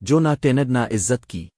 جو نہ ٹینڈ نہ عزت کی۔